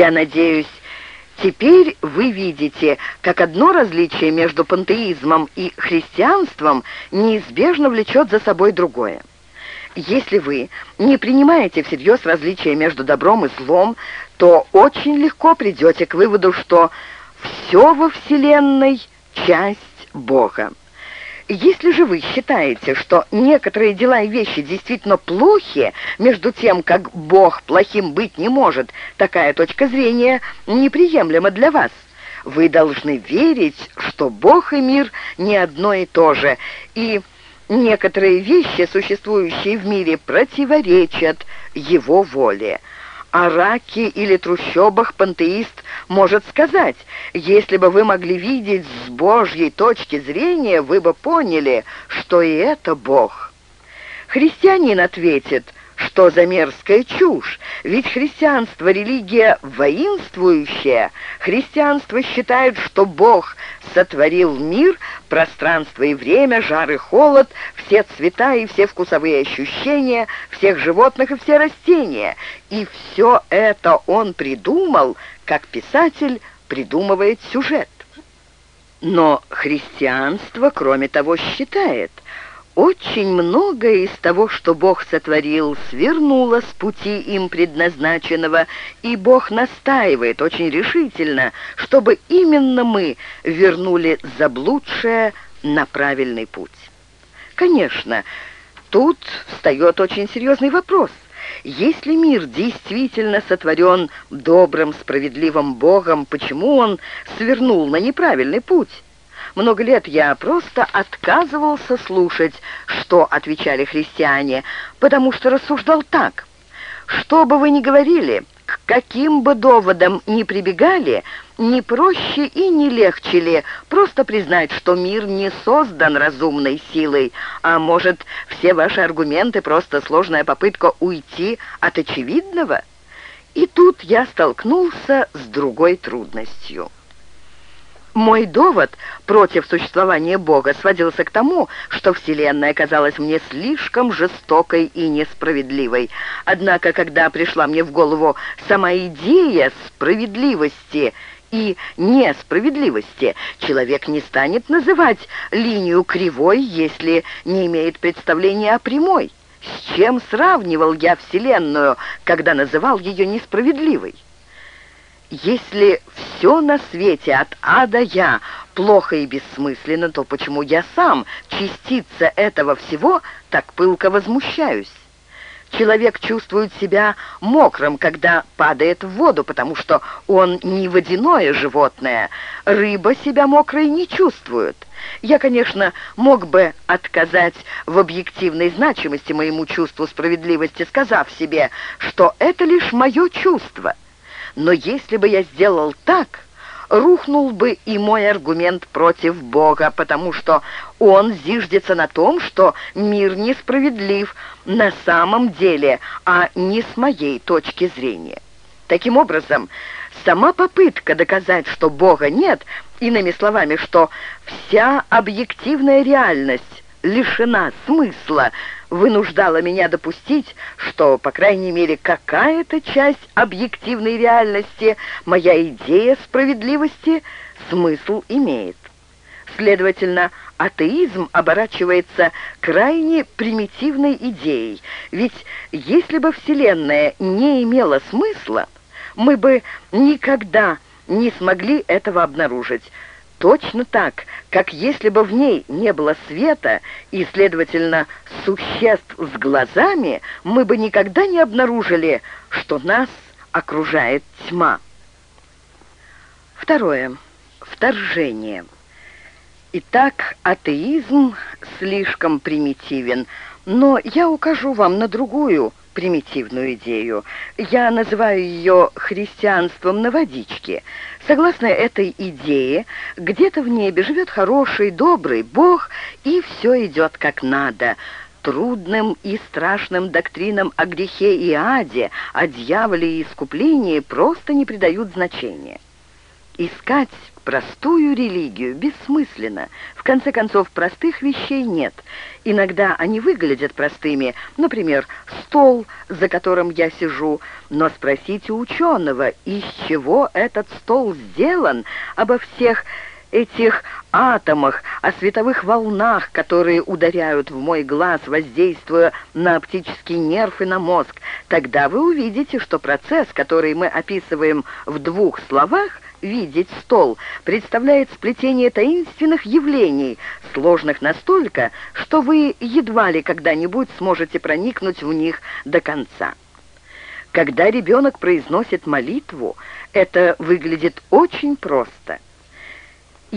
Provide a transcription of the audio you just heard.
Я надеюсь, теперь вы видите, как одно различие между пантеизмом и христианством неизбежно влечет за собой другое. Если вы не принимаете всерьез различия между добром и злом, то очень легко придете к выводу, что все во Вселенной — часть Бога. Если же вы считаете, что некоторые дела и вещи действительно плохи, между тем, как Бог плохим быть не может, такая точка зрения неприемлема для вас. Вы должны верить, что Бог и мир не одно и то же, и некоторые вещи, существующие в мире, противоречат Его воле о раке или трущобах пантеист может сказать, если бы вы могли видеть с Божьей точки зрения, вы бы поняли, что и это Бог. Христианин ответит – что за мерзкая чушь? Ведь христианство — религия воинствующая. Христианство считает, что Бог сотворил мир, пространство и время, жар и холод, все цвета и все вкусовые ощущения, всех животных и все растения. И все это он придумал, как писатель придумывает сюжет. Но христианство, кроме того, считает — очень многое из того, что Бог сотворил, свернуло с пути им предназначенного, и Бог настаивает очень решительно, чтобы именно мы вернули заблудшее на правильный путь. Конечно, тут встает очень серьезный вопрос. Если мир действительно сотворен добрым, справедливым Богом, почему он свернул на неправильный путь? Много лет я просто отказывался слушать, что отвечали христиане, потому что рассуждал так. Что бы вы ни говорили, к каким бы доводам ни прибегали, не проще и не легче ли просто признать, что мир не создан разумной силой, а может, все ваши аргументы просто сложная попытка уйти от очевидного? И тут я столкнулся с другой трудностью. Мой довод против существования Бога сводился к тому, что Вселенная казалась мне слишком жестокой и несправедливой. Однако, когда пришла мне в голову сама идея справедливости и несправедливости, человек не станет называть линию кривой, если не имеет представления о прямой. С чем сравнивал я Вселенную, когда называл ее несправедливой? Если все на свете от А до Я плохо и бессмысленно, то почему я сам, частица этого всего, так пылко возмущаюсь? Человек чувствует себя мокрым, когда падает в воду, потому что он не водяное животное. Рыба себя мокрой не чувствует. Я, конечно, мог бы отказать в объективной значимости моему чувству справедливости, сказав себе, что это лишь мое чувство — но если бы я сделал так, рухнул бы и мой аргумент против Бога, потому что он зиждется на том, что мир несправедлив на самом деле, а не с моей точки зрения. Таким образом, сама попытка доказать, что Бога нет, иными словами, что вся объективная реальность лишена смысла, вынуждала меня допустить, что, по крайней мере, какая-то часть объективной реальности, моя идея справедливости, смысл имеет. Следовательно, атеизм оборачивается крайне примитивной идеей, ведь если бы Вселенная не имела смысла, мы бы никогда не смогли этого обнаружить, Точно так, как если бы в ней не было света и, следовательно, существ с глазами, мы бы никогда не обнаружили, что нас окружает тьма. Второе. Вторжение. Итак, атеизм слишком примитивен, но я укажу вам на другую примитивную идею. Я называю ее христианством на водичке. Согласно этой идее, где-то в небе живет хороший, добрый Бог, и все идет как надо. Трудным и страшным доктринам о грехе и аде, о дьяволе и искуплении просто не придают значения. Искать простую религию бессмысленно. В конце концов, простых вещей нет. Иногда они выглядят простыми, например, стол, за которым я сижу, но спросите ученого, из чего этот стол сделан, обо всех этих атомах, о световых волнах, которые ударяют в мой глаз, воздействуя на оптический нерв и на мозг, тогда вы увидите, что процесс, который мы описываем в двух словах, видеть стол, представляет сплетение таинственных явлений, сложных настолько, что вы едва ли когда-нибудь сможете проникнуть в них до конца. Когда ребенок произносит молитву, это выглядит очень просто –